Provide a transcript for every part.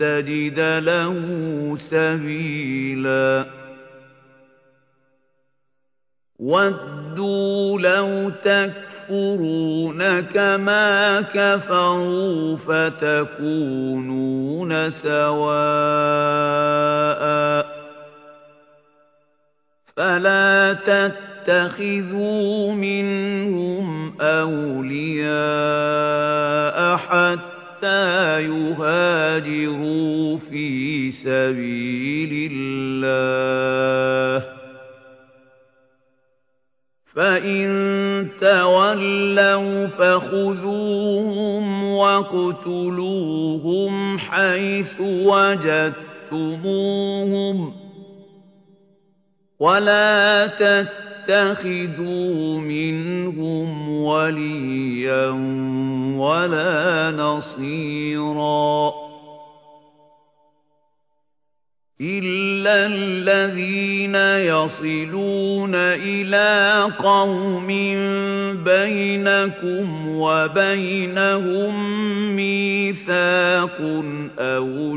تَجِدَ لَهُ سَبِيلًا. وَدُّوا لَوْ تَكْفُرُونَ كَمَا كَفَرُوا فَتَكُونُونَ سَوَاءً ۖ. فَلَا تَتَّخِذُوا مِنْهُمْ أَوْلِيَاءَ حَتَّىٰ يُهَاجِرُوا فِي سَبِيلِ اللَّهِ ۚ فَإِن تَوَلَّوْا فَخُذُوهُمْ وَاقْتُلُوهُمْ حَيْثُ وَجَدتُّمُوهُمْ ۖ وَلَا تَتَّخِذُوا مِنْهُمْ وَلِيًّا وَلَا نَصِيرًا إِلَّا الَّذِينَ يَصِلُونَ إِلَىٰ قَوْمٍ بَيْنَكُمْ وَبَيْنَهُم مِّيثَاقٌ أَوْ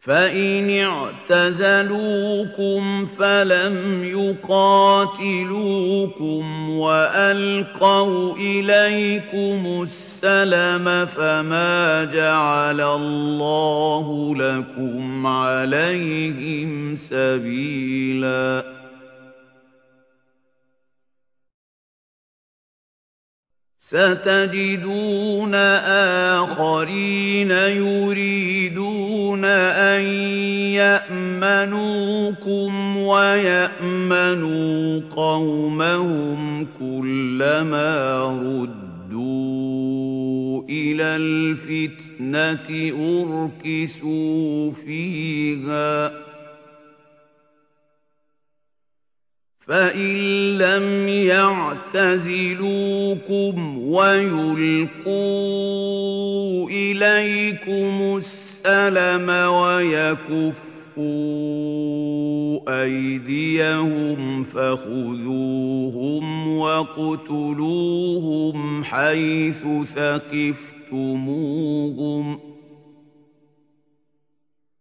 فَإِنِ اعْتَزَلُوكُمْ فَلَمْ يُقَاتِلُوكُمْ وَأَلْقَوْا إِلَيْكُمُ السَّلَمَ فَمَا جَعَلَ اللَّهُ لَكُمْ عَلَيْهِمْ سَبِيلًا سَتَجِدُونَ آخَرِينَ يُرِيدُونَ أَن يَأْمَنُوكُمْ وَيَأْمَنُوا قَوْمَهُمْ كُلَّمَا رُدُّوا إِلَى الْفِتْنَةِ أُرْكِسُوا فِيهَا ۚ فَإِن لَّمْ يَعْتَزِلُوكُمْ وَيُلْقُوا إِلَيْكُمُ السَّلَمَ وَيَكُفُّوا أَيْدِيَهُمْ فَخُذُوهُمْ وَاقْتُلُوهُمْ حَيْثُ ثَقِفْتُمُوهُمْ ۚ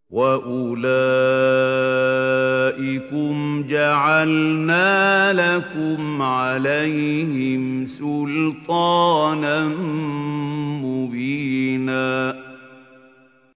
وَأُولَٰئِكُمْ جَعَلْنَا لَكُمْ عَلَيْهِمْ سُلْطَانًا مُّبِينًا